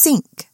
sink